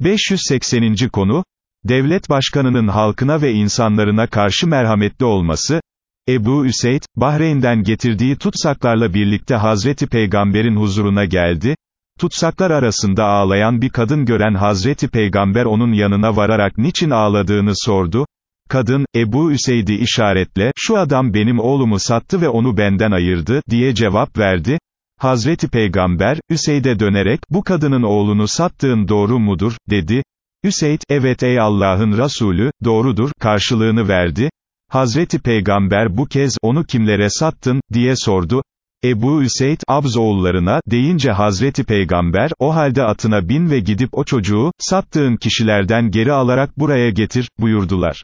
580. konu, devlet başkanının halkına ve insanlarına karşı merhametli olması, Ebu Üseyd, Bahreyn'den getirdiği tutsaklarla birlikte Hazreti Peygamber'in huzuruna geldi, tutsaklar arasında ağlayan bir kadın gören Hazreti Peygamber onun yanına vararak niçin ağladığını sordu, kadın, Ebu Üseyd'i işaretle, şu adam benim oğlumu sattı ve onu benden ayırdı, diye cevap verdi, Hazreti Peygamber, Üseyd'e dönerek, bu kadının oğlunu sattığın doğru mudur, dedi, Üseyd, evet ey Allah'ın Resulü, doğrudur, karşılığını verdi, Hazreti Peygamber bu kez, onu kimlere sattın, diye sordu, Ebu Üseyd, Abz oğullarına, deyince Hazreti Peygamber, o halde atına bin ve gidip o çocuğu, sattığın kişilerden geri alarak buraya getir, buyurdular.